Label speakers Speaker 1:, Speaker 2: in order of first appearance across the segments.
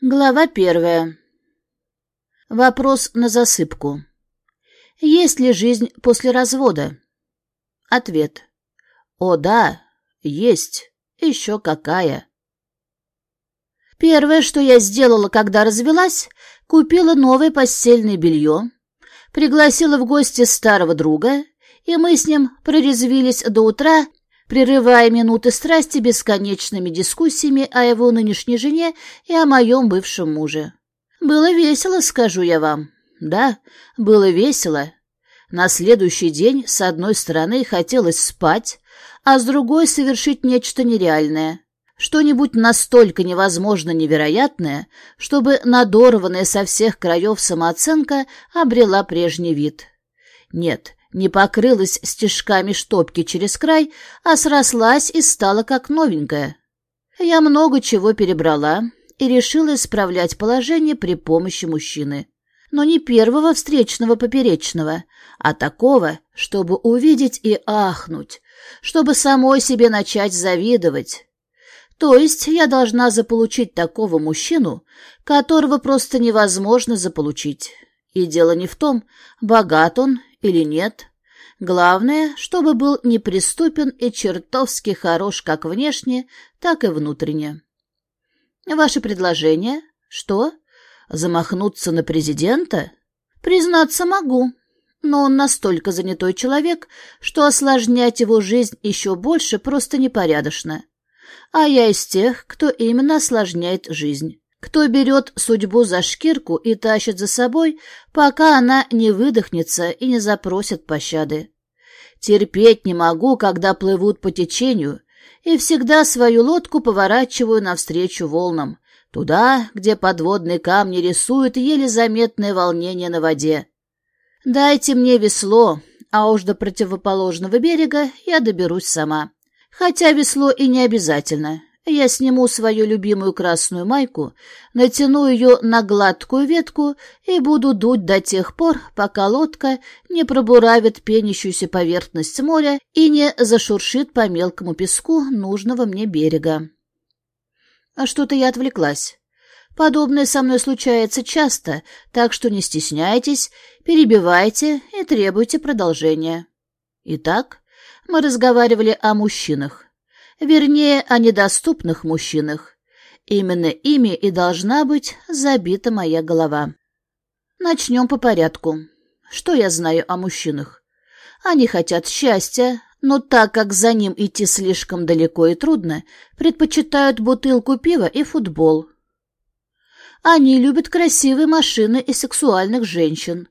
Speaker 1: Глава первая. Вопрос на засыпку. Есть ли жизнь после развода? Ответ. О да, есть. Еще какая. Первое, что я сделала, когда развелась, купила новое постельное белье, пригласила в гости старого друга, и мы с ним прорезвились до утра прерывая минуты страсти бесконечными дискуссиями о его нынешней жене и о моем бывшем муже. Было весело, скажу я вам. Да, было весело. На следующий день, с одной стороны, хотелось спать, а с другой — совершить нечто нереальное. Что-нибудь настолько невозможно невероятное, чтобы надорванная со всех краев самооценка обрела прежний вид. Нет, не покрылась стежками штопки через край, а срослась и стала как новенькая. Я много чего перебрала и решила исправлять положение при помощи мужчины. Но не первого встречного поперечного, а такого, чтобы увидеть и ахнуть, чтобы самой себе начать завидовать. То есть я должна заполучить такого мужчину, которого просто невозможно заполучить. И дело не в том, богат он или нет. Главное, чтобы был неприступен и чертовски хорош как внешне, так и внутренне. Ваше предложение? Что? Замахнуться на президента? Признаться могу, но он настолько занятой человек, что осложнять его жизнь еще больше просто непорядочно. А я из тех, кто именно осложняет жизнь кто берет судьбу за шкирку и тащит за собой, пока она не выдохнется и не запросит пощады. Терпеть не могу, когда плывут по течению, и всегда свою лодку поворачиваю навстречу волнам, туда, где подводные камни рисуют еле заметное волнение на воде. Дайте мне весло, а уж до противоположного берега я доберусь сама. Хотя весло и не обязательно. Я сниму свою любимую красную майку, натяну ее на гладкую ветку и буду дуть до тех пор, пока лодка не пробуравит пенящуюся поверхность моря и не зашуршит по мелкому песку нужного мне берега. А что-то я отвлеклась. Подобное со мной случается часто, так что не стесняйтесь, перебивайте и требуйте продолжения. Итак, мы разговаривали о мужчинах. Вернее, о недоступных мужчинах. Именно ими и должна быть забита моя голова. Начнем по порядку. Что я знаю о мужчинах? Они хотят счастья, но так как за ним идти слишком далеко и трудно, предпочитают бутылку пива и футбол. Они любят красивые машины и сексуальных женщин.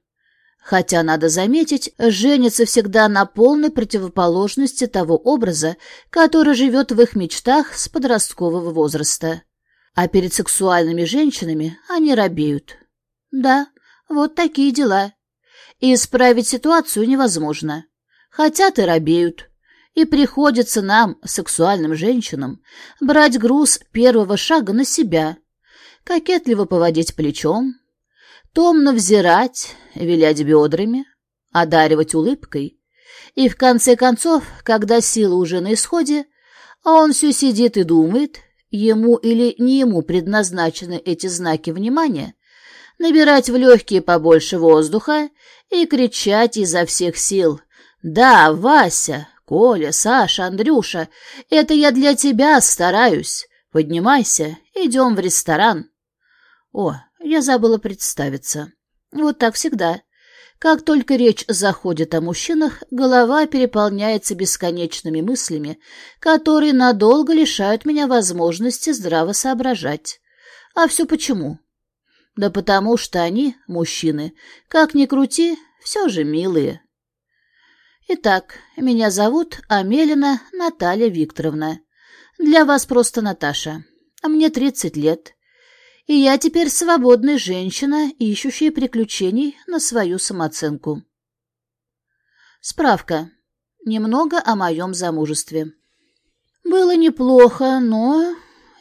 Speaker 1: Хотя, надо заметить, женятся всегда на полной противоположности того образа, который живет в их мечтах с подросткового возраста. А перед сексуальными женщинами они робеют. Да, вот такие дела. И исправить ситуацию невозможно. Хотят и робеют. И приходится нам, сексуальным женщинам, брать груз первого шага на себя, кокетливо поводить плечом, томно взирать, вилять бедрами, одаривать улыбкой. И в конце концов, когда сила уже на исходе, а он все сидит и думает, ему или не ему предназначены эти знаки внимания, набирать в легкие побольше воздуха и кричать изо всех сил «Да, Вася, Коля, Саша, Андрюша, это я для тебя стараюсь. Поднимайся, идем в ресторан». О, я забыла представиться. Вот так всегда. Как только речь заходит о мужчинах, голова переполняется бесконечными мыслями, которые надолго лишают меня возможности здраво соображать. А все почему? Да потому что они, мужчины, как ни крути, все же милые. Итак, меня зовут Амелина Наталья Викторовна. Для вас просто Наташа. Мне тридцать лет и я теперь свободная женщина, ищущая приключений на свою самооценку. Справка. Немного о моем замужестве. Было неплохо, но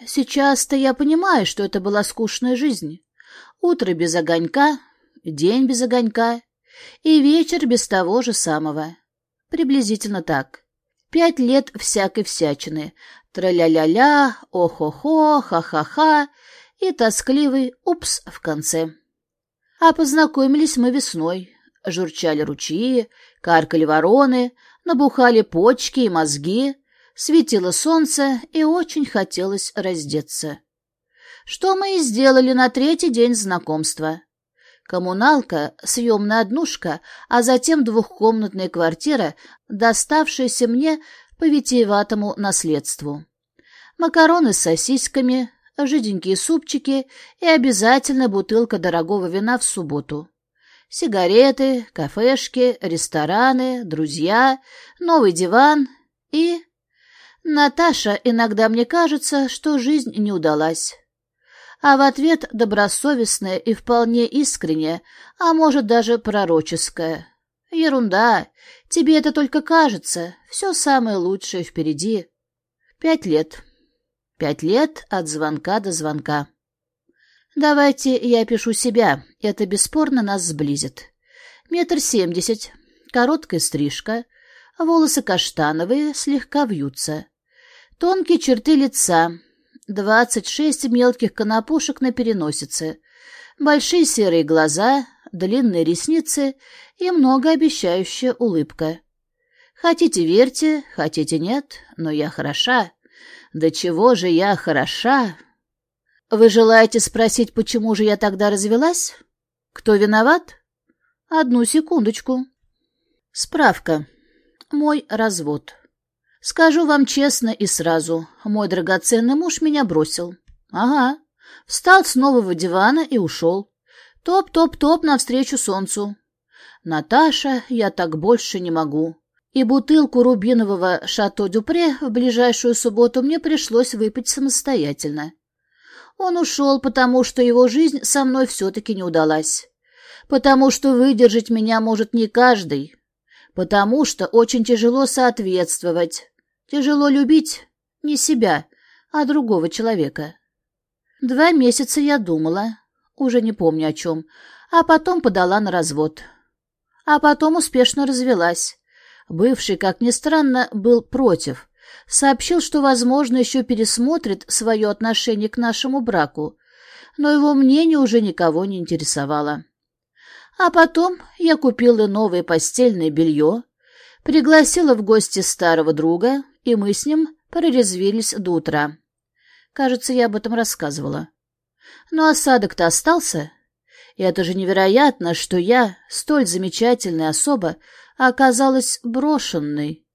Speaker 1: сейчас-то я понимаю, что это была скучная жизнь. Утро без огонька, день без огонька и вечер без того же самого. Приблизительно так. Пять лет всякой всячины. Тра-ля-ля-ля, о-хо-хо, ха-ха-ха и тоскливый «упс» в конце. А познакомились мы весной. Журчали ручьи, каркали вороны, набухали почки и мозги, светило солнце и очень хотелось раздеться. Что мы и сделали на третий день знакомства. Коммуналка, съемная однушка, а затем двухкомнатная квартира, доставшаяся мне по витиеватому наследству. Макароны с сосисками, жиденькие супчики и обязательно бутылка дорогого вина в субботу. Сигареты, кафешки, рестораны, друзья, новый диван и... Наташа, иногда мне кажется, что жизнь не удалась а в ответ добросовестное и вполне искреннее, а может даже пророческое. Ерунда, тебе это только кажется, все самое лучшее впереди. Пять лет. Пять лет от звонка до звонка. Давайте я опишу себя, это бесспорно нас сблизит. Метр семьдесят, короткая стрижка, волосы каштановые, слегка вьются. Тонкие черты лица, Двадцать шесть мелких конопушек на переносице, большие серые глаза, длинные ресницы и многообещающая улыбка. Хотите верьте, хотите нет, но я хороша. Да чего же я хороша? Вы желаете спросить, почему же я тогда развелась? Кто виноват? Одну секундочку. Справка. Мой развод. Скажу вам честно и сразу, мой драгоценный муж меня бросил. Ага. Встал с нового дивана и ушел. Топ-топ-топ навстречу солнцу. Наташа, я так больше не могу. И бутылку рубинового «Шато Дюпре» в ближайшую субботу мне пришлось выпить самостоятельно. Он ушел, потому что его жизнь со мной все-таки не удалась. Потому что выдержать меня может не каждый. Потому что очень тяжело соответствовать. Тяжело любить не себя, а другого человека. Два месяца я думала, уже не помню о чем, а потом подала на развод. А потом успешно развелась. Бывший, как ни странно, был против. Сообщил, что, возможно, еще пересмотрит свое отношение к нашему браку, но его мнение уже никого не интересовало. А потом я купила новое постельное белье, пригласила в гости старого друга, и мы с ним прорезвились до утра. Кажется, я об этом рассказывала. Но осадок-то остался. И это же невероятно, что я, столь замечательная особа, оказалась брошенной.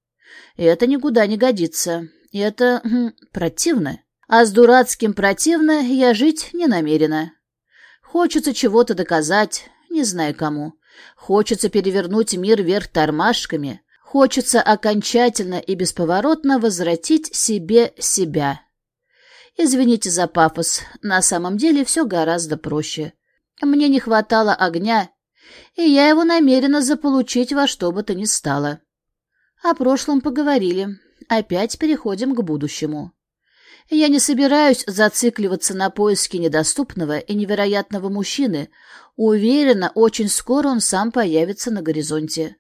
Speaker 1: И это никуда не годится. И это хм, противно. А с дурацким противно я жить не намерена. Хочется чего-то доказать, не знаю кому. Хочется перевернуть мир вверх тормашками, Хочется окончательно и бесповоротно возвратить себе себя. Извините за пафос, на самом деле все гораздо проще. Мне не хватало огня, и я его намерена заполучить во что бы то ни стало. О прошлом поговорили, опять переходим к будущему. Я не собираюсь зацикливаться на поиске недоступного и невероятного мужчины. Уверена, очень скоро он сам появится на горизонте.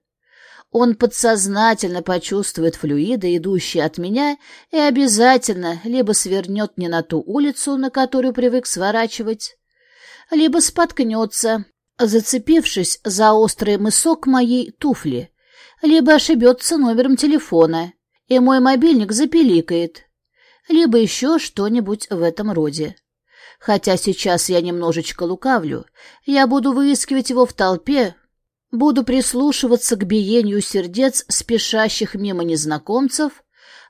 Speaker 1: Он подсознательно почувствует флюиды, идущие от меня, и обязательно либо свернет не на ту улицу, на которую привык сворачивать, либо споткнется, зацепившись за острый мысок моей туфли, либо ошибется номером телефона, и мой мобильник запеликает, либо еще что-нибудь в этом роде. Хотя сейчас я немножечко лукавлю, я буду выискивать его в толпе, Буду прислушиваться к биению сердец спешащих мимо незнакомцев,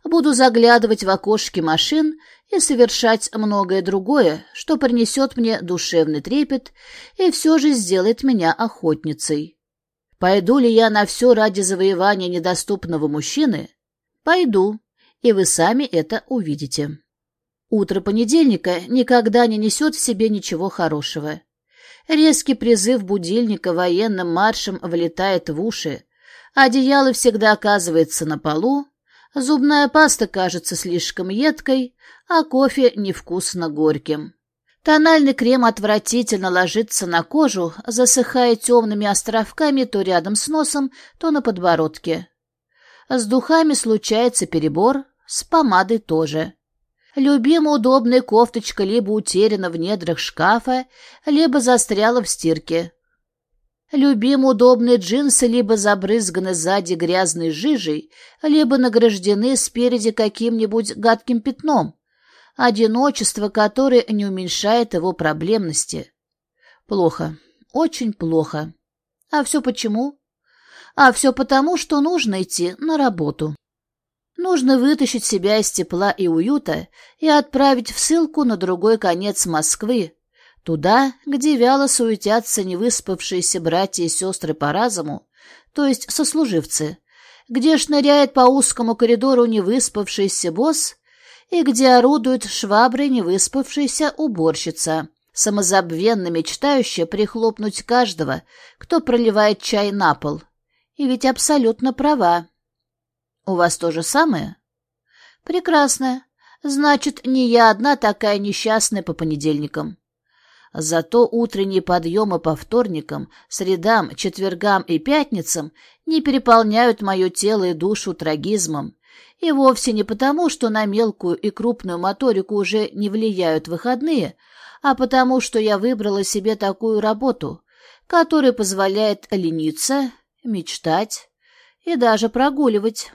Speaker 1: буду заглядывать в окошки машин и совершать многое другое, что принесет мне душевный трепет и все же сделает меня охотницей. Пойду ли я на все ради завоевания недоступного мужчины? Пойду, и вы сами это увидите. Утро понедельника никогда не несет в себе ничего хорошего. Резкий призыв будильника военным маршем влетает в уши. Одеяло всегда оказывается на полу, зубная паста кажется слишком едкой, а кофе невкусно горьким. Тональный крем отвратительно ложится на кожу, засыхая темными островками то рядом с носом, то на подбородке. С духами случается перебор, с помадой тоже. Любимая удобная кофточка либо утеряна в недрах шкафа, либо застряла в стирке. Любимые удобные джинсы либо забрызганы сзади грязной жижей, либо награждены спереди каким-нибудь гадким пятном, одиночество которое не уменьшает его проблемности. Плохо, очень плохо. А все почему? А все потому, что нужно идти на работу. Нужно вытащить себя из тепла и уюта и отправить в ссылку на другой конец Москвы, туда, где вяло суетятся невыспавшиеся братья и сестры по разуму, то есть сослуживцы, где шныряет по узкому коридору невыспавшийся босс и где орудует шваброй невыспавшаяся уборщица, самозабвенно мечтающая прихлопнуть каждого, кто проливает чай на пол. И ведь абсолютно права. У вас то же самое? Прекрасно. Значит, не я одна такая несчастная по понедельникам. Зато утренние подъемы по вторникам, средам, четвергам и пятницам не переполняют мое тело и душу трагизмом. И вовсе не потому, что на мелкую и крупную моторику уже не влияют выходные, а потому, что я выбрала себе такую работу, которая позволяет лениться, мечтать и даже прогуливать.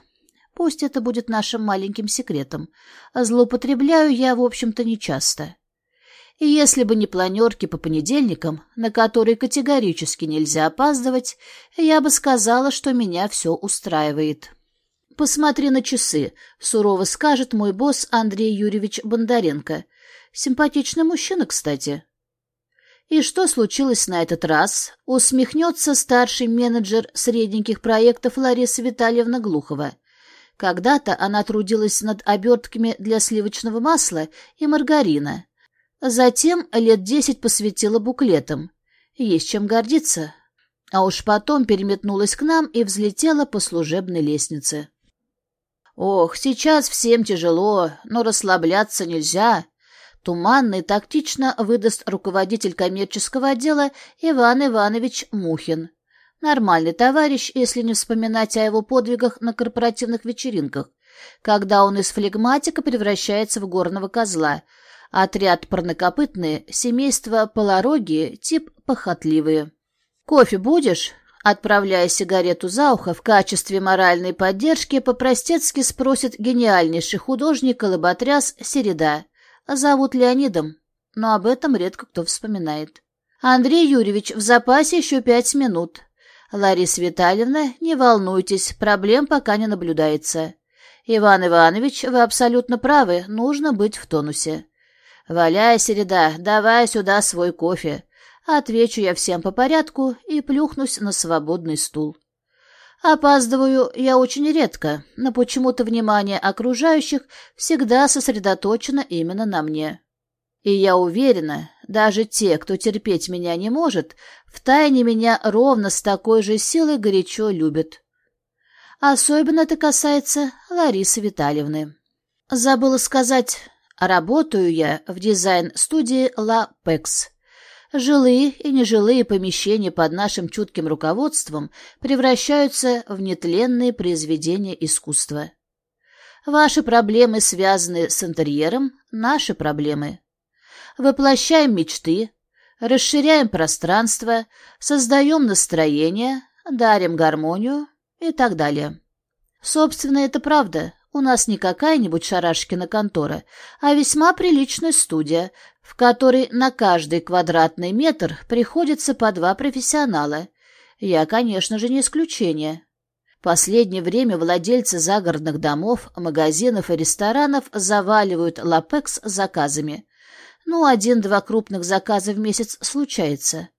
Speaker 1: Пусть это будет нашим маленьким секретом. Злоупотребляю я, в общем-то, нечасто. И если бы не планерки по понедельникам, на которые категорически нельзя опаздывать, я бы сказала, что меня все устраивает. «Посмотри на часы», — сурово скажет мой босс Андрей Юрьевич Бондаренко. Симпатичный мужчина, кстати. И что случилось на этот раз? Усмехнется старший менеджер средненьких проектов Лариса Витальевна Глухова. Когда-то она трудилась над обертками для сливочного масла и маргарина. Затем лет десять посвятила буклетам. Есть чем гордиться. А уж потом переметнулась к нам и взлетела по служебной лестнице. Ох, сейчас всем тяжело, но расслабляться нельзя. Туманно и тактично выдаст руководитель коммерческого отдела Иван Иванович Мухин. Нормальный товарищ, если не вспоминать о его подвигах на корпоративных вечеринках, когда он из флегматика превращается в горного козла. Отряд парнокопытные, семейство полороги, тип похотливые. «Кофе будешь?» Отправляя сигарету за ухо, в качестве моральной поддержки по-простецки спросит гениальнейший художник Колоботряс Середа. Зовут Леонидом, но об этом редко кто вспоминает. Андрей Юрьевич, в запасе еще пять минут. Лариса Витальевна, не волнуйтесь, проблем пока не наблюдается. Иван Иванович, вы абсолютно правы, нужно быть в тонусе. Валяй, Середа, давай сюда свой кофе. Отвечу я всем по порядку и плюхнусь на свободный стул. Опаздываю я очень редко, но почему-то внимание окружающих всегда сосредоточено именно на мне. И я уверена, даже те, кто терпеть меня не может, втайне меня ровно с такой же силой горячо любят. Особенно это касается Ларисы Витальевны. Забыла сказать, работаю я в дизайн-студии «Ла Пекс». Жилые и нежилые помещения под нашим чутким руководством превращаются в нетленные произведения искусства. Ваши проблемы, связанные с интерьером, наши проблемы воплощаем мечты, расширяем пространство, создаем настроение, дарим гармонию и так далее. Собственно, это правда. У нас не какая-нибудь шарашкина контора, а весьма приличная студия, в которой на каждый квадратный метр приходится по два профессионала. Я, конечно же, не исключение. Последнее время владельцы загородных домов, магазинов и ресторанов заваливают Лапекс заказами. Ну, один-два крупных заказа в месяц случается.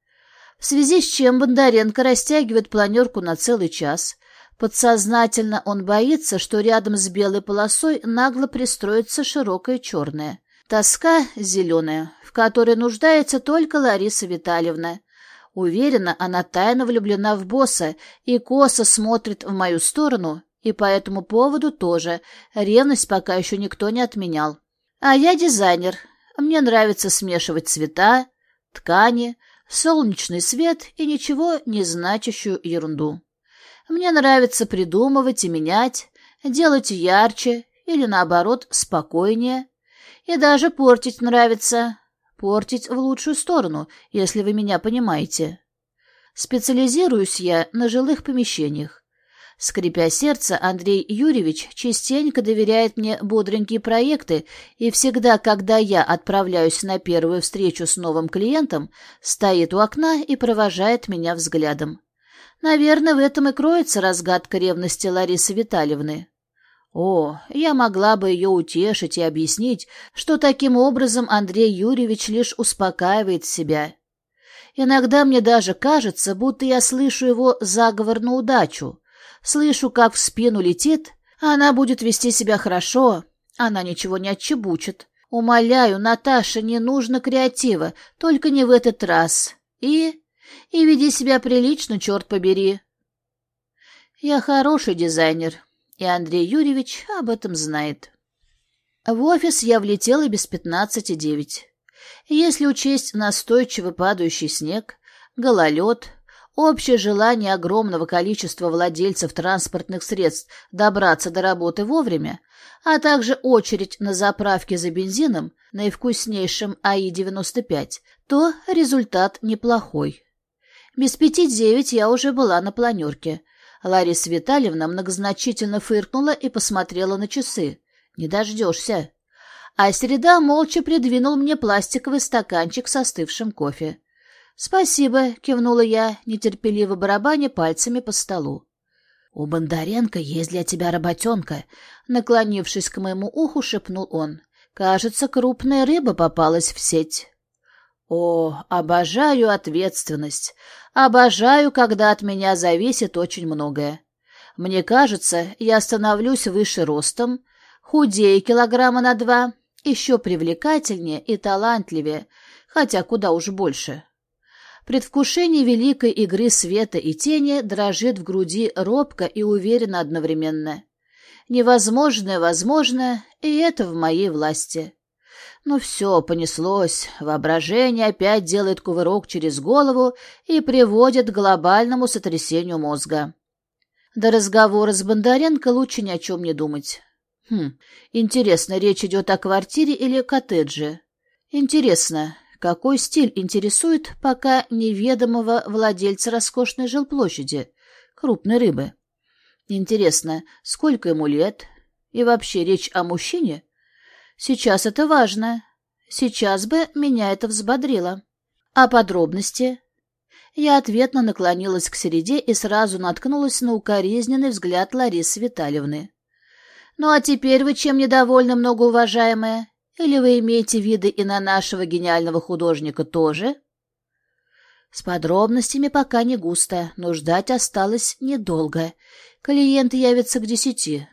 Speaker 1: В связи с чем Бондаренко растягивает планерку на целый час. Подсознательно он боится, что рядом с белой полосой нагло пристроится широкая черная. Тоска зеленая, в которой нуждается только Лариса Витальевна. Уверена, она тайно влюблена в босса и косо смотрит в мою сторону, и по этому поводу тоже. Ревность пока еще никто не отменял. А я дизайнер, мне нравится смешивать цвета, ткани, солнечный свет и ничего не значащую ерунду. Мне нравится придумывать и менять, делать ярче или, наоборот, спокойнее. И даже портить нравится. Портить в лучшую сторону, если вы меня понимаете. Специализируюсь я на жилых помещениях. Скрипя сердце, Андрей Юрьевич частенько доверяет мне бодренькие проекты, и всегда, когда я отправляюсь на первую встречу с новым клиентом, стоит у окна и провожает меня взглядом. Наверное, в этом и кроется разгадка ревности Ларисы Витальевны. О, я могла бы ее утешить и объяснить, что таким образом Андрей Юрьевич лишь успокаивает себя. Иногда мне даже кажется, будто я слышу его заговор на удачу, Слышу, как в спину летит. Она будет вести себя хорошо. Она ничего не отчебучит. Умоляю, Наташа, не нужно креатива, только не в этот раз. И... и веди себя прилично, черт побери. Я хороший дизайнер, и Андрей Юрьевич об этом знает. В офис я влетела без пятнадцати девять. Если учесть настойчиво падающий снег, гололед, Общее желание огромного количества владельцев транспортных средств добраться до работы вовремя, а также очередь на заправке за бензином наивкуснейшем АИ-95, то результат неплохой. Без пяти девять я уже была на планерке. Лариса Витальевна многозначительно фыркнула и посмотрела на часы. «Не дождешься». А Среда молча придвинул мне пластиковый стаканчик с остывшим кофе. «Спасибо», — кивнула я, нетерпеливо барабаня пальцами по столу. «У Бондаренко есть для тебя работенка», — наклонившись к моему уху, шепнул он. «Кажется, крупная рыба попалась в сеть». «О, обожаю ответственность. Обожаю, когда от меня зависит очень многое. Мне кажется, я становлюсь выше ростом, худее килограмма на два, еще привлекательнее и талантливее, хотя куда уж больше». Предвкушение великой игры света и тени дрожит в груди робко и уверенно одновременно. Невозможное возможно, и это в моей власти. Ну все, понеслось. Воображение опять делает кувырок через голову и приводит к глобальному сотрясению мозга. До разговора с Бондаренко лучше ни о чем не думать. Хм, интересно, речь идет о квартире или коттедже? Интересно, какой стиль интересует пока неведомого владельца роскошной жилплощади, крупной рыбы? Интересно, сколько ему лет? И вообще речь о мужчине? Сейчас это важно. Сейчас бы меня это взбодрило. А подробности? Я ответно наклонилась к середе и сразу наткнулась на укоризненный взгляд Ларисы Витальевны. «Ну а теперь вы чем недовольны, многоуважаемая? Или вы имеете виды и на нашего гениального художника тоже? С подробностями пока не густо, но ждать осталось недолго. Клиент явится к десяти.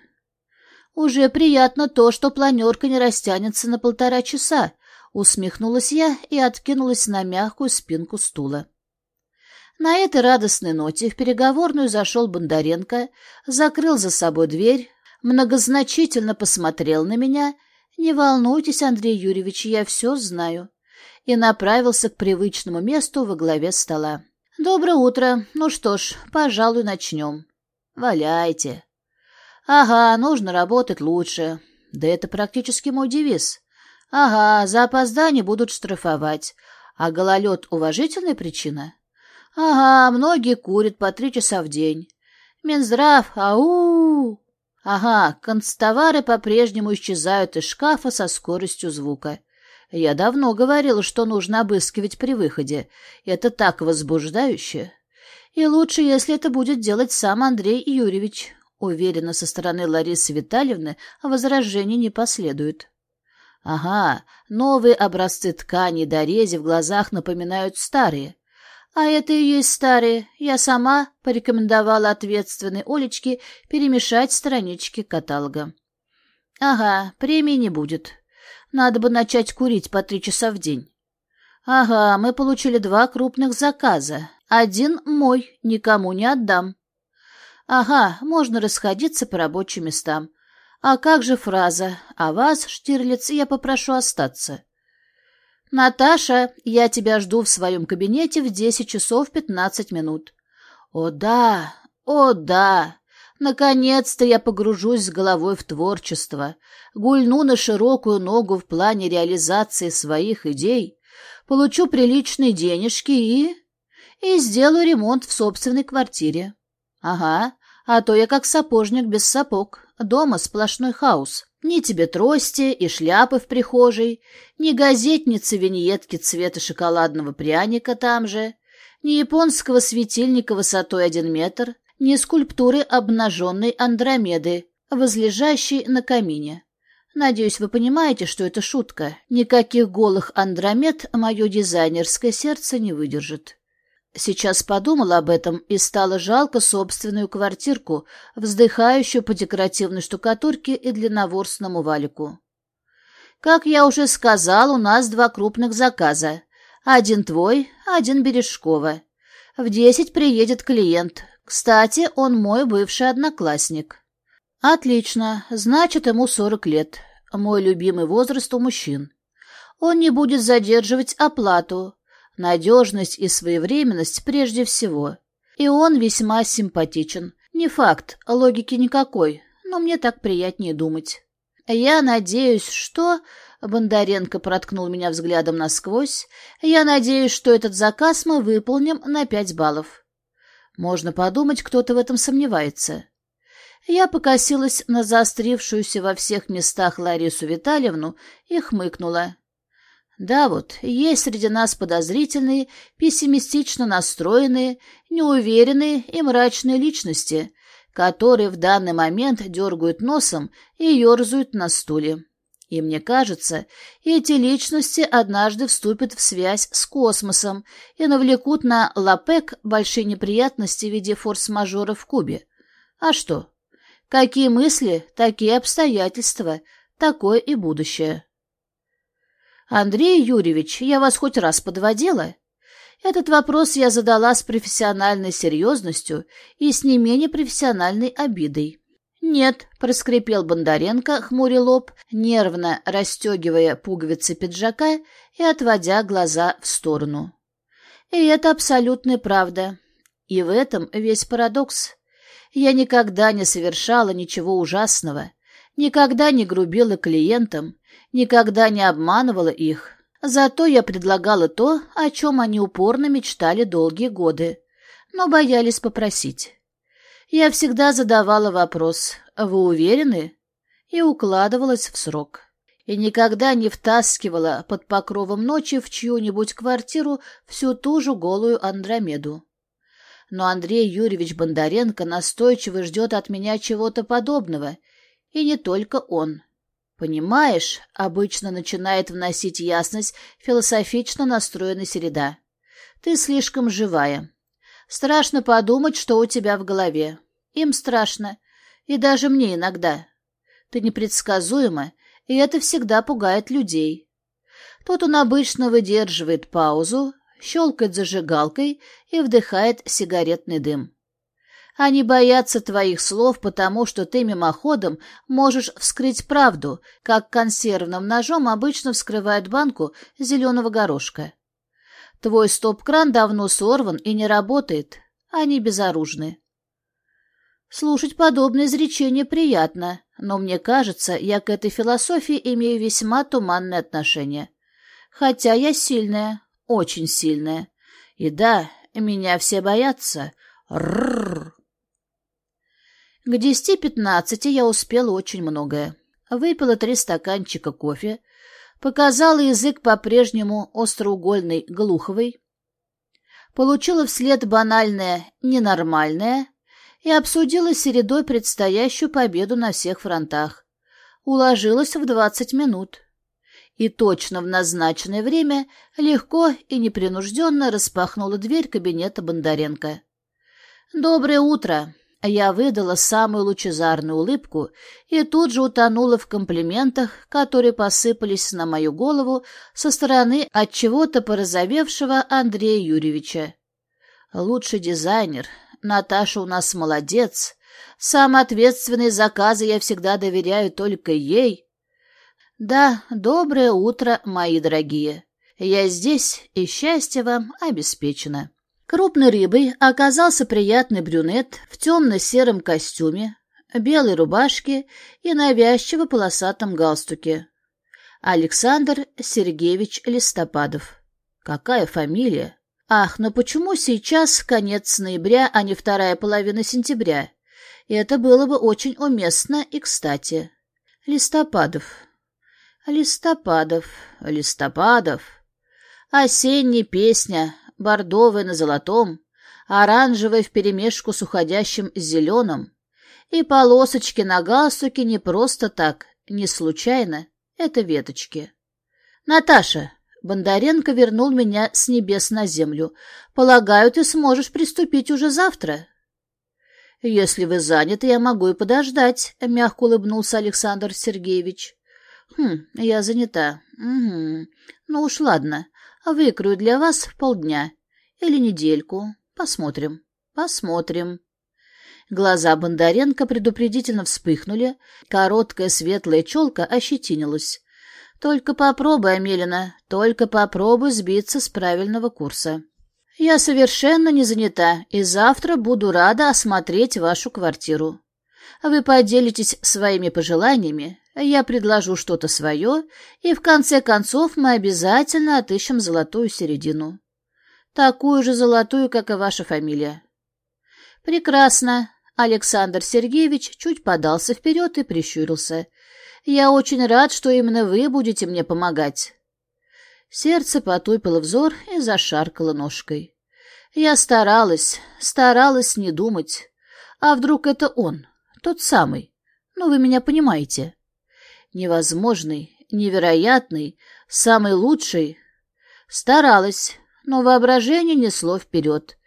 Speaker 1: Уже приятно то, что планерка не растянется на полтора часа, усмехнулась я и откинулась на мягкую спинку стула. На этой радостной ноте в переговорную зашел Бондаренко, закрыл за собой дверь, многозначительно посмотрел на меня «Не волнуйтесь, Андрей Юрьевич, я все знаю», и направился к привычному месту во главе стола. «Доброе утро. Ну что ж, пожалуй, начнем. Валяйте». «Ага, нужно работать лучше. Да это практически мой девиз. Ага, за опоздание будут штрафовать. А гололед — уважительная причина? Ага, многие курят по три часа в день. Минздрав, ау! Ага, концтовары по-прежнему исчезают из шкафа со скоростью звука. Я давно говорила, что нужно обыскивать при выходе. Это так возбуждающе. И лучше, если это будет делать сам Андрей Юрьевич. Уверена, со стороны Ларисы Витальевны возражений не последует. Ага, новые образцы ткани дорези в глазах напоминают старые. А это и есть старые. Я сама порекомендовала ответственной Олечке перемешать странички каталога. Ага, премии не будет. Надо бы начать курить по три часа в день. Ага, мы получили два крупных заказа. Один мой, никому не отдам. Ага, можно расходиться по рабочим местам. А как же фраза «А вас, Штирлиц, я попрошу остаться»? «Наташа, я тебя жду в своем кабинете в десять часов пятнадцать минут». «О да, о да! Наконец-то я погружусь с головой в творчество, гульну на широкую ногу в плане реализации своих идей, получу приличные денежки и... и сделаю ремонт в собственной квартире. Ага, а то я как сапожник без сапог, дома сплошной хаос. Ни тебе трости и шляпы в прихожей, ни газетницы виньетки цвета шоколадного пряника там же, ни японского светильника высотой один метр, ни скульптуры обнаженной Андромеды, возлежащей на камине. Надеюсь, вы понимаете, что это шутка. Никаких голых Андромед мое дизайнерское сердце не выдержит. Сейчас подумала об этом и стало жалко собственную квартирку, вздыхающую по декоративной штукатурке и длинноворстному валику. Как я уже сказал, у нас два крупных заказа. Один твой, один Бережкова. В десять приедет клиент. Кстати, он мой бывший одноклассник. Отлично, значит, ему сорок лет. Мой любимый возраст у мужчин. Он не будет задерживать оплату. Надежность и своевременность прежде всего. И он весьма симпатичен. Не факт, логики никакой, но мне так приятнее думать. Я надеюсь, что... Бондаренко проткнул меня взглядом насквозь. Я надеюсь, что этот заказ мы выполним на пять баллов. Можно подумать, кто-то в этом сомневается. Я покосилась на заострившуюся во всех местах Ларису Витальевну и хмыкнула. Да вот, есть среди нас подозрительные, пессимистично настроенные, неуверенные и мрачные личности, которые в данный момент дергают носом и ерзают на стуле. И мне кажется, эти личности однажды вступят в связь с космосом и навлекут на ЛАПЕК большие неприятности в виде форс-мажора в Кубе. А что? Какие мысли, такие обстоятельства, такое и будущее. Андрей Юрьевич, я вас хоть раз подводила? Этот вопрос я задала с профессиональной серьезностью и с не менее профессиональной обидой. «Нет», — проскрипел Бондаренко, хмуря лоб, нервно расстегивая пуговицы пиджака и отводя глаза в сторону. И это абсолютная правда. И в этом весь парадокс. Я никогда не совершала ничего ужасного, никогда не грубила клиентам, никогда не обманывала их. Зато я предлагала то, о чем они упорно мечтали долгие годы, но боялись попросить. Я всегда задавала вопрос «Вы уверены?» и укладывалась в срок. И никогда не втаскивала под покровом ночи в чью-нибудь квартиру всю ту же голую Андромеду. Но Андрей Юрьевич Бондаренко настойчиво ждет от меня чего-то подобного, и не только он. Понимаешь, обычно начинает вносить ясность философично настроенная среда. Ты слишком живая. Страшно подумать, что у тебя в голове. Им страшно. И даже мне иногда. Ты непредсказуема, и это всегда пугает людей. Тут он обычно выдерживает паузу, щелкает зажигалкой и вдыхает сигаретный дым. Они боятся твоих слов, потому что ты мимоходом можешь вскрыть правду, как консервным ножом обычно вскрывают банку зеленого горошка. Твой стоп-кран давно сорван и не работает. Они безоружны. Слушать подобное изречение приятно, но мне кажется, я к этой философии имею весьма туманное отношение. Хотя я сильная, очень сильная. И да, меня все боятся. Рррр. К десяти пятнадцати я успела очень многое. Выпила три стаканчика кофе, показала язык по-прежнему остроугольный Глуховой, получила вслед банальное «ненормальное» и обсудила с Середой предстоящую победу на всех фронтах. Уложилась в двадцать минут. И точно в назначенное время легко и непринужденно распахнула дверь кабинета Бондаренко. «Доброе утро!» Я выдала самую лучезарную улыбку и тут же утонула в комплиментах, которые посыпались на мою голову со стороны от чего-то порозовевшего Андрея Юрьевича. Лучший дизайнер. Наташа у нас молодец. Самые ответственные заказы я всегда доверяю только ей. Да, доброе утро, мои дорогие. Я здесь, и счастье вам обеспечено. Крупной рыбой оказался приятный брюнет в темно-сером костюме, белой рубашке и навязчиво полосатом галстуке. Александр Сергеевич Листопадов. Какая фамилия? Ах, но почему сейчас конец ноября, а не вторая половина сентября? Это было бы очень уместно и кстати. Листопадов. Листопадов. Листопадов. Осенняя песня, бордовая на золотом, оранжевая вперемешку с уходящим зеленым, и полосочки на галстуке не просто так, не случайно, это веточки. «Наташа!» Бондаренко вернул меня с небес на землю. «Полагаю, ты сможешь приступить уже завтра?» «Если вы заняты, я могу и подождать», — мягко улыбнулся Александр Сергеевич. «Хм, я занята. Угу. Ну уж ладно. Выкрою для вас полдня. Или недельку. Посмотрим. Посмотрим. Глаза Бондаренко предупредительно вспыхнули, короткая светлая челка ощетинилась. «Только попробуй, Амелина, только попробуй сбиться с правильного курса. Я совершенно не занята, и завтра буду рада осмотреть вашу квартиру. Вы поделитесь своими пожеланиями, я предложу что-то свое, и в конце концов мы обязательно отыщем золотую середину. Такую же золотую, как и ваша фамилия. Прекрасно. Александр Сергеевич чуть подался вперед и прищурился. Я очень рад, что именно вы будете мне помогать. Сердце потупило взор и зашаркало ножкой. Я старалась, старалась не думать. А вдруг это он, тот самый? Ну, вы меня понимаете невозможный, невероятный, самый лучший. Старалась, но воображение несло вперед,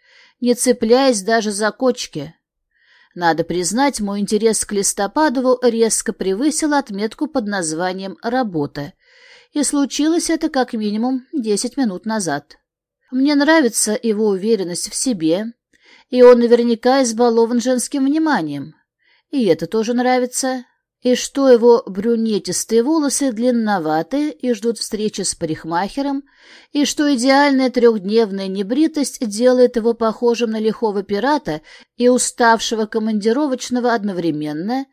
Speaker 1: не цепляясь даже за кочки. Надо признать, мой интерес к Листопадову резко превысил отметку под названием «работа», и случилось это как минимум десять минут назад. Мне нравится его уверенность в себе, и он наверняка избалован женским вниманием. И это тоже нравится и что его брюнетистые волосы длинноваты и ждут встречи с парикмахером, и что идеальная трехдневная небритость делает его похожим на лихого пирата и уставшего командировочного одновременно,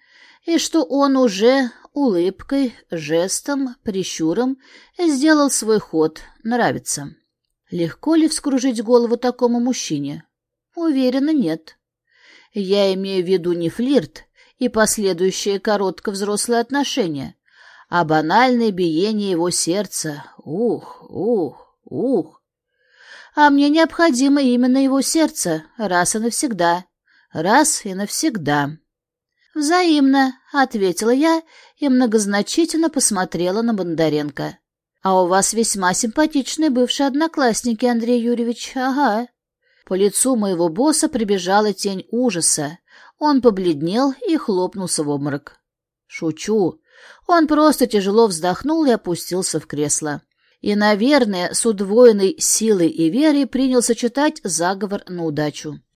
Speaker 1: и что он уже улыбкой, жестом, прищуром сделал свой ход, нравится. Легко ли вскружить голову такому мужчине? Уверена, нет. Я имею в виду не флирт, и последующее коротко взрослые отношения, а банальное биение его сердца. Ух, ух, ух. А мне необходимо именно его сердце, раз и навсегда. Раз и навсегда. «Взаимно», — ответила я и многозначительно посмотрела на Бондаренко. «А у вас весьма симпатичные бывшие одноклассники, Андрей Юрьевич, ага». По лицу моего босса прибежала тень ужаса, он побледнел и хлопнулся в обморок. Шучу. Он просто тяжело вздохнул и опустился в кресло. И, наверное, с удвоенной силой и верой принялся читать заговор на удачу.